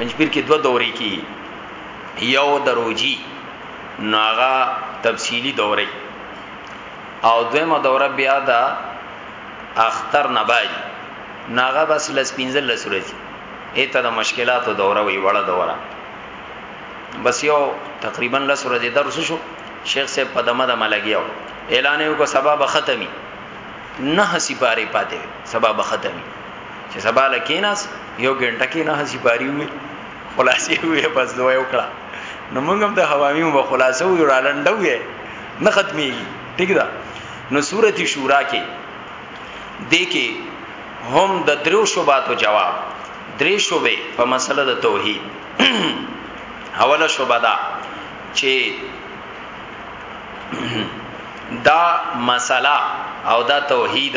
پنجپیر کې دوه دورې کیږي یو د روجي ناغا تفصیلی دوره او دویمه دوره بیا دا اختر نبای ناغا بس لس پینزل لس ورځي ایته د مشکلاتو دوره وی وړه دوره بس یو تقریبا لس ورځې درس شو شیخ صاحب په دمه دمه لګیاو اعلان یو کو سبب ختمي نه سپاره پاتې سبب ختمي چې سبا لکیناس یو ګنټه کې نه هسي باری وي خلاصې وي بس دوه یو کړه نو موږ هم د حوامیو په خلاصو یو رالندو یې نه ختميږي ټیک ده نو سورتی شورا کې د کې هم د درو شوباتو جواب درې شوبې په مسله د توحید اوله شوبه دا چې دا مسله او دا توحید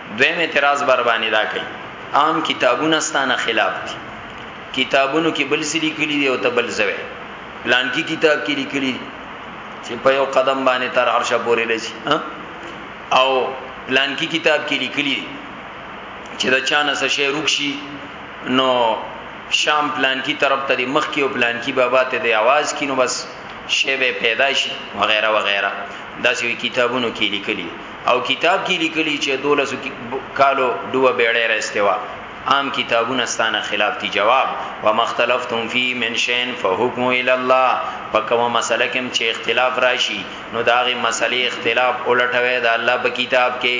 دویم اعتراض بر باندې دا کوي عام کتابونه ستانه خلاف دي کتابونو کې بل سری کلی دی او ته بل زوی پلان کې کتاب کې لیکلی چې په یو قدم باندې تر عرشه پورې لسی او پلان کې کتاب کې لیکلی چې دا چانه څه شی روکشي نو شام پلان کې طرف ته مخ کې او پلان کې بابا ته د आवाज کې نو بس شی به پیدا شي وغیرہ وغیرہ دا سوي کتابونو کې لیکلی او کتاب کی لیکلی چه دولسو کالو ډوه بیړی را استوا عام کتابونه ستانه خلاف دی جواب وما اختلفتم فی من شین فحکم الی الله په کومه مسله کم چه اختلاف راشی نو دا غی مسله اختلاف اولټوی دا الله په کتاب کی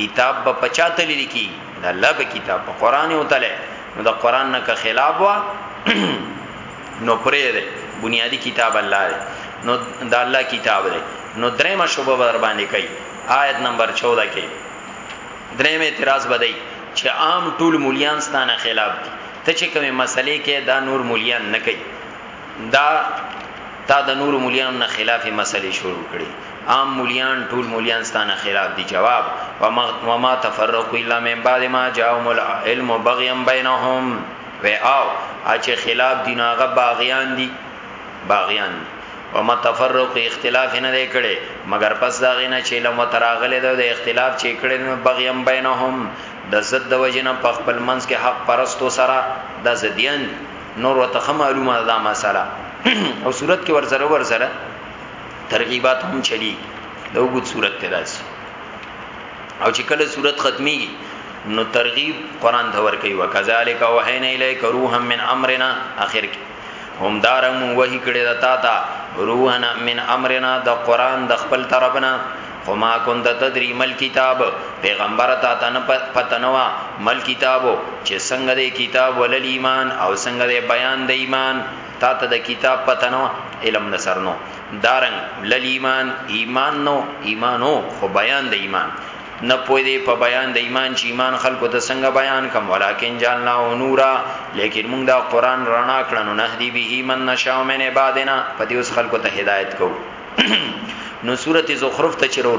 کتاب با پچا تللی کی دا الله په کتاب په قران او تلی نو دا قران نه که خلاف وا نو پرې ده بنیادی کتاب الله ده نو د الله کتاب ده نو درېمه شوبه بر باندې کوي آیت نمبر 14 کې درېم اعتراض بدای چې عام ټول مولیان ستانه خلاف دي ته چې کومه مسلې کې دا نور مولیان نه کوي دا تا د نور مولیان نه خلاف مسلې شروع کړي عام مولیان ټول مولیان ستانه خلاف دي جواب وما تفرقوا الا من بعد ما جاءهم العلم بغيا بينهم وی آو اچه خلاف دی ناغه باغیان دی باغیان دی وما تفرق اختلاف نه دی کړي مگر پس دا غنه چې لم تراغله د اختلاف چې کړي نو بغیم بینهم د زد د وجنه په خپل منځ کې حق پرستو سره د زدیان نور وته معلومه ده مساله او صورت کې ورزره ورزره ترغیبات هم چلی د وګت صورت ته راځي او چې کله صورت ختميږي نو ترغیب قران ته ور کوي وکذالک وحینا الیک روحا من امرنا اخر کې هم دارم وحی کړی د تا تا روحنا من امرنا د قران د خپل طرفنا خما كنت تدري مل کتاب پیغمبر تا تن پتنوا مل کتابو چې څنګه د کتاب ولل ایمان او څنګه د بیان د ایمان تا ته د کتاب پتنوا علم نصرنو دارنګ لل ایمان ایمان نو ایمانو خو بیان د ایمان نه پوی دی په بیان د ایمان چې ایمان خلکو ته څنګه بیان کم ولکن جاننا او نورا لیکن موږ دا قران رڼا کړنو نه دی به من نشاء من عبادنا په دې اوس خلکو ته هدایت کو نو سورته زخرف ته چرور